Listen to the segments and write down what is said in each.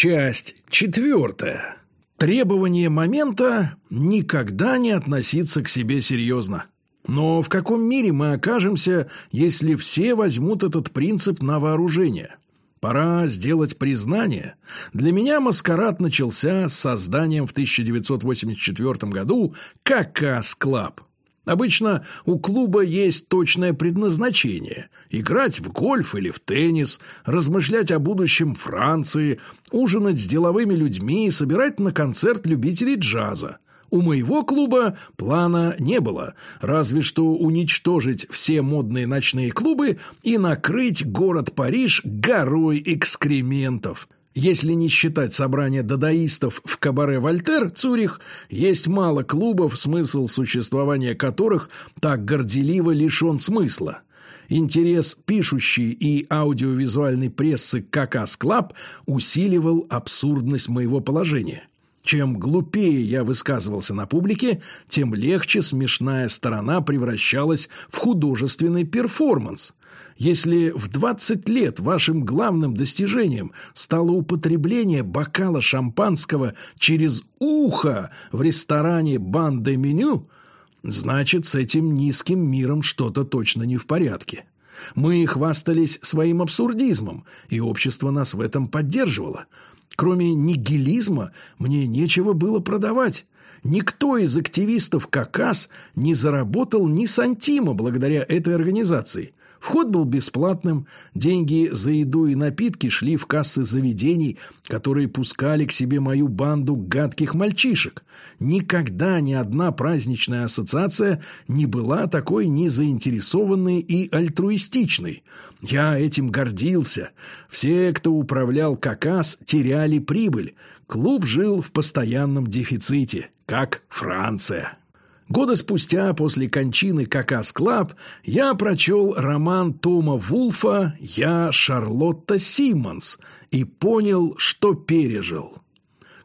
Часть четвертая. Требование момента – никогда не относиться к себе серьезно. Но в каком мире мы окажемся, если все возьмут этот принцип на вооружение? Пора сделать признание. Для меня маскарад начался с созданием в 1984 году «Какас Клаб». Обычно у клуба есть точное предназначение – играть в гольф или в теннис, размышлять о будущем Франции, ужинать с деловыми людьми, собирать на концерт любителей джаза. У моего клуба плана не было, разве что уничтожить все модные ночные клубы и накрыть город Париж горой экскрементов – если не считать собрание дадаистов в кабаре «Вольтер» Цюрих, есть мало клубов, смысл существования которых так горделиво лишен смысла. Интерес пишущей и аудиовизуальной прессы «Какас Клаб» усиливал абсурдность моего положения. Чем глупее я высказывался на публике, тем легче смешная сторона превращалась в художественный перформанс. Если в 20 лет вашим главным достижением стало употребление бокала шампанского через ухо в ресторане «Банде меню», значит, с этим низким миром что-то точно не в порядке. Мы хвастались своим абсурдизмом, и общество нас в этом поддерживало – Кроме нигилизма мне нечего было продавать. Никто из активистов КАКАС не заработал ни сантима благодаря этой организации. Вход был бесплатным, деньги за еду и напитки шли в кассы заведений, которые пускали к себе мою банду гадких мальчишек. Никогда ни одна праздничная ассоциация не была такой незаинтересованной и альтруистичной. Я этим гордился. Все, кто управлял КАКАС, теряли прибыль. Клуб жил в постоянном дефиците, как Франция. Года спустя, после кончины Какас Клаб, я прочел роман Тома Вулфа «Я Шарлотта Симмонс» и понял, что пережил.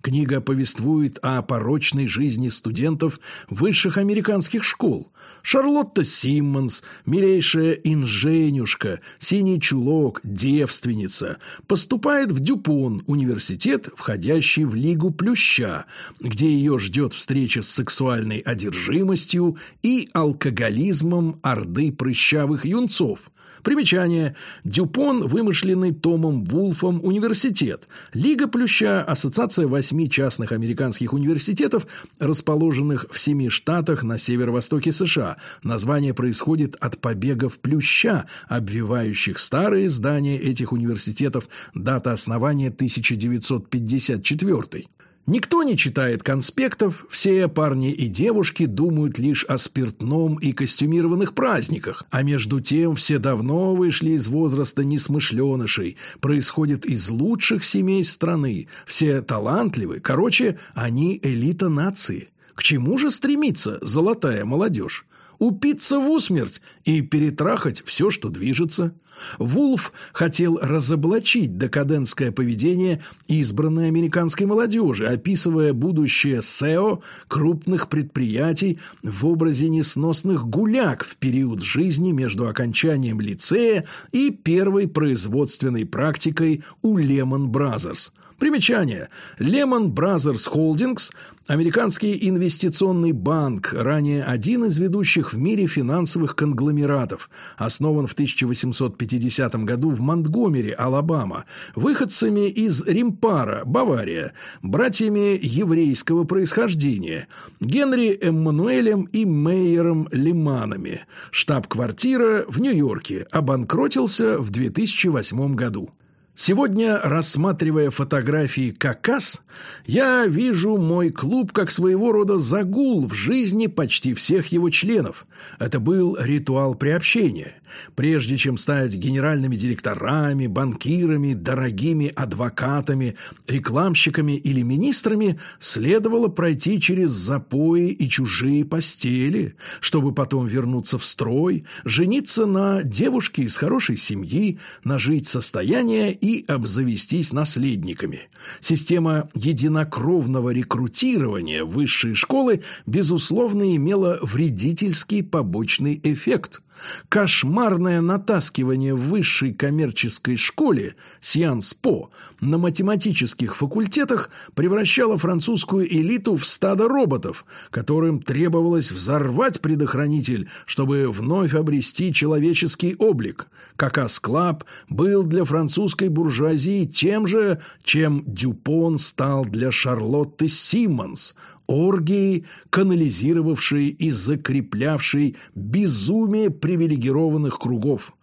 Книга повествует о порочной жизни студентов высших американских школ. Шарлотта Симмонс, милейшая инженюшка, синий чулок, девственница, поступает в Дюпон, университет, входящий в Лигу Плюща, где ее ждет встреча с сексуальной одержимостью и алкоголизмом орды прыщавых юнцов. Примечание. Дюпон, вымышленный Томом Вулфом университет. Лига Плюща – ассоциация восьми восьми частных американских университетов, расположенных в семи штатах на северо-востоке США. Название происходит от побегов плюща, обвивающих старые здания этих университетов, дата основания 1954. Никто не читает конспектов, все парни и девушки думают лишь о спиртном и костюмированных праздниках, а между тем все давно вышли из возраста несмышленышей, происходят из лучших семей страны, все талантливы, короче, они элита нации. К чему же стремится золотая молодежь? упиться в усмерть и перетрахать все, что движется. Вулф хотел разоблачить декадентское поведение избранной американской молодежи, описывая будущее СЭО крупных предприятий в образе несносных гуляк в период жизни между окончанием лицея и первой производственной практикой у Lehman Brothers – Примечание. Lehman Brothers Holdings – американский инвестиционный банк, ранее один из ведущих в мире финансовых конгломератов, основан в 1850 году в Монтгомери, Алабама, выходцами из Римпара, Бавария, братьями еврейского происхождения, Генри Эммануэлем и Мейером Лиманами. Штаб-квартира в Нью-Йорке, обанкротился в 2008 году. Сегодня, рассматривая фотографии «Какас», я вижу мой клуб как своего рода загул в жизни почти всех его членов. Это был ритуал приобщения. Прежде чем стать генеральными директорами, банкирами, дорогими адвокатами, рекламщиками или министрами, следовало пройти через запои и чужие постели, чтобы потом вернуться в строй, жениться на девушке из хорошей семьи, нажить состояние и обзавестись наследниками. Система единокровного рекрутирования высшей школы, безусловно, имела вредительский побочный эффект. Кошмарное натаскивание в высшей коммерческой школе Сианс-По на математических факультетах превращало французскую элиту в стадо роботов, которым требовалось взорвать предохранитель, чтобы вновь обрести человеческий облик. Какас-клаб был для французской буржуазии тем же, чем Дюпон стал для Шарлотты Симмонс – оргии, канализировавшие и закреплявшие безумие привилегированных кругов.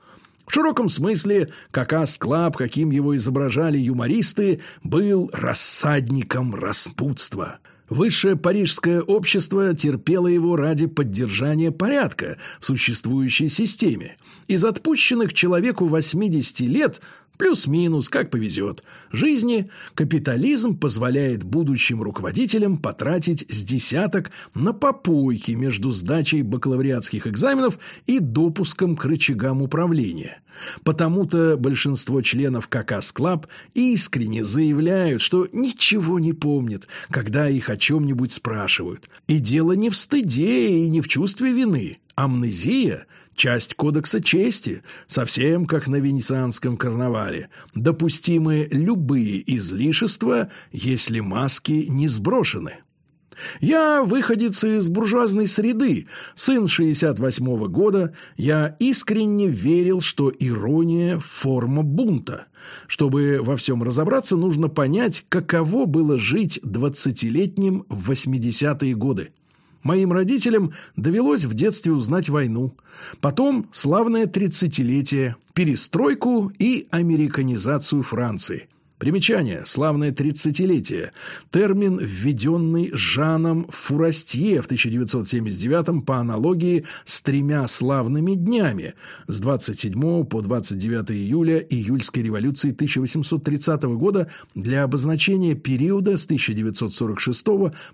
В широком смысле Какас-клаб, каким его изображали юмористы, был рассадником распутства. Высшее парижское общество терпело его ради поддержания порядка в существующей системе. Из отпущенных человеку 80 лет Плюс-минус, как повезет. Жизни капитализм позволяет будущим руководителям потратить с десяток на попойки между сдачей бакалавриатских экзаменов и допуском к рычагам управления. Потому-то большинство членов Какас Клаб искренне заявляют, что ничего не помнят, когда их о чем-нибудь спрашивают. И дело не в стыде и не в чувстве вины. Амнезия – Часть кодекса чести, совсем как на венецианском карнавале. Допустимы любые излишества, если маски не сброшены. Я выходец из буржуазной среды, сын 68-го года, я искренне верил, что ирония – форма бунта. Чтобы во всем разобраться, нужно понять, каково было жить двадцатилетним в 80-е годы. Моим родителям довелось в детстве узнать войну, потом славное тридцатилетие, перестройку и американизацию Франции – Примечание. Славное тридцатилетие. Термин, введенный Жаном Фурастье в 1979 по аналогии с тремя славными днями с 27 по 29 июля июльской революции 1830 года для обозначения периода с 1946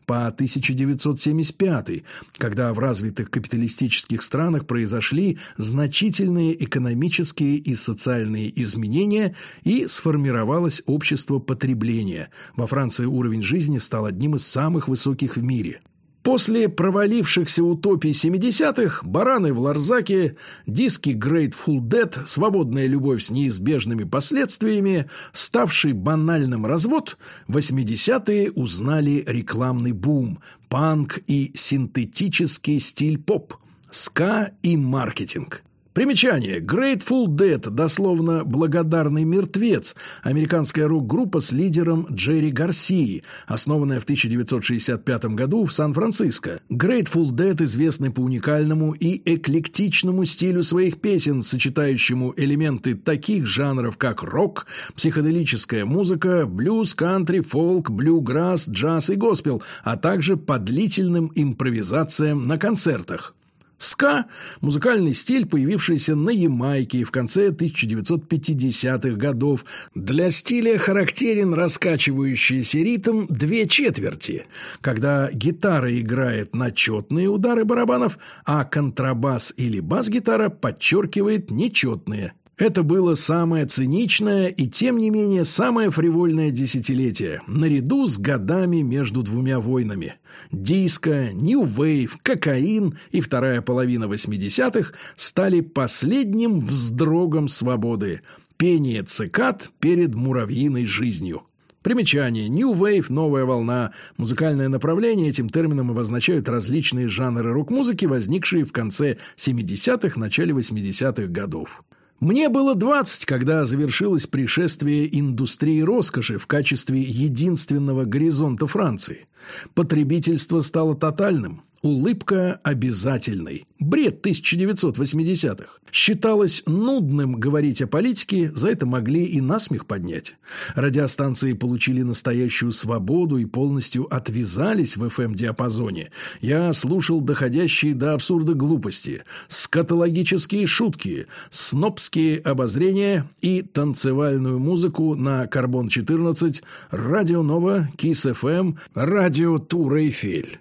по 1975, когда в развитых капиталистических странах произошли значительные экономические и социальные изменения и сформировалась общество потребления. Во Франции уровень жизни стал одним из самых высоких в мире. После провалившихся утопий 70-х, бараны в Ларзаке, диски Grateful Dead, свободная любовь с неизбежными последствиями, ставший банальным развод, 80-е узнали рекламный бум, панк и синтетический стиль поп, ска и маркетинг. Примечание. Grateful Dead, дословно «благодарный мертвец», американская рок-группа с лидером Джерри Гарсией, основанная в 1965 году в Сан-Франциско. Grateful Dead известны по уникальному и эклектичному стилю своих песен, сочетающему элементы таких жанров, как рок, психоделическая музыка, блюз, кантри, фолк, блюграсс, джаз и госпел, а также по длительным импровизациям на концертах. Ска – музыкальный стиль, появившийся на Ямайке в конце 1950-х годов. Для стиля характерен раскачивающийся ритм две четверти, когда гитара играет на четные удары барабанов, а контрабас или бас-гитара подчеркивает нечетные это было самое циничное и, тем не менее, самое фривольное десятилетие, наряду с годами между двумя войнами. Диско, нью-вейв, кокаин и вторая половина 80-х стали последним вздрогом свободы, пение цикад перед муравьиной жизнью. Примечание. New Wave – новая волна. Музыкальное направление этим термином обозначают различные жанры рок-музыки, возникшие в конце 70-х, начале 80-х годов. Мне было 20, когда завершилось пришествие индустрии роскоши в качестве единственного горизонта Франции. Потребительство стало тотальным. Улыбка обязательной. Бред 1980-х. Считалось нудным говорить о политике, за это могли и насмех поднять. Радиостанции получили настоящую свободу и полностью отвязались в FM-диапазоне. Я слушал доходящие до абсурда глупости, скатологические шутки, снобские обозрения и танцевальную музыку на Карбон-14, Радио Нова, Кис-ФМ, Радио Тур Эйфель.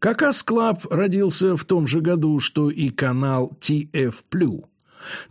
Какас Клаб родился в том же году, что и канал TF+.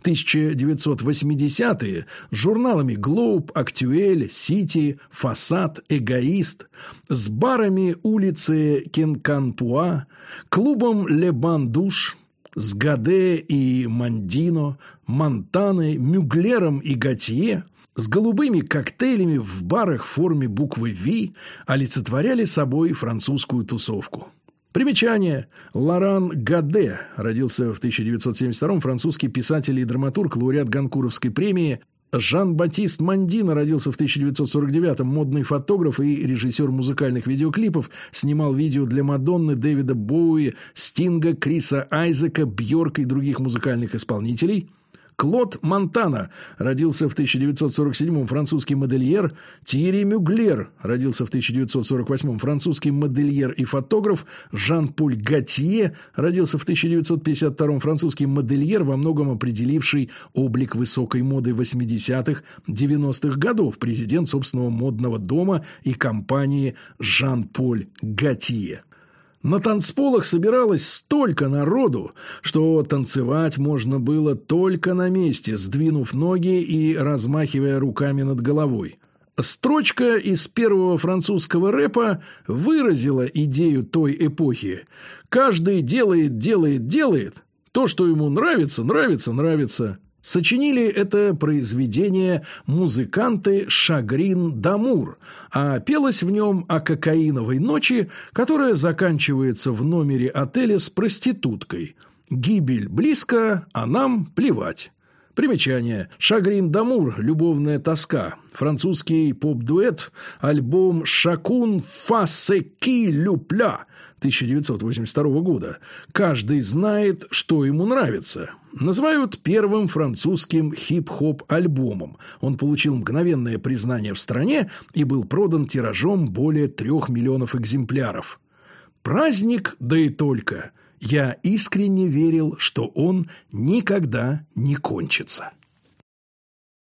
1980-е – журналами «Глоуб», «Актюэль», «Сити», «Фасад», «Эгоист», с барами улицы Кенкампуа, клубом «Ле Бен-Душ», с Гаде и Мондино, Монтаной, Мюглером и Готье, с голубыми коктейлями в барах в форме буквы «Ви» олицетворяли собой французскую тусовку. Примечание. Лоран Гаде родился в 1972 французский писатель и драматург, лауреат Ганкуровской премии. Жан-Батист Мандина родился в 1949-м, модный фотограф и режиссер музыкальных видеоклипов, снимал видео для Мадонны, Дэвида Боуи, Стинга, Криса Айзека, Бьорка и других музыкальных исполнителей – Клод Монтана родился в 1947-м, французский модельер. Тьерри Мюглер родился в 1948-м, французский модельер и фотограф. Жан-Поль Готье родился в 1952-м, французский модельер, во многом определивший облик высокой моды 80-х, 90-х годов, президент собственного модного дома и компании Жан-Поль Готье. На танцполах собиралось столько народу, что танцевать можно было только на месте, сдвинув ноги и размахивая руками над головой. Строчка из первого французского рэпа выразила идею той эпохи. «Каждый делает, делает, делает. То, что ему нравится, нравится, нравится. Сочинили это произведение музыканты Шагрин Дамур, а пелось в нем о кокаиновой ночи, которая заканчивается в номере отеля с проституткой. Гибель близко, а нам плевать. Примечание. Шагрин Дамур «Любовная тоска». Французский поп-дуэт. Альбом «Шакун фасеки люпля» 1982 года. Каждый знает, что ему нравится. Называют первым французским хип-хоп альбомом. Он получил мгновенное признание в стране и был продан тиражом более трех миллионов экземпляров. Праздник, да и только. Я искренне верил, что он никогда не кончится.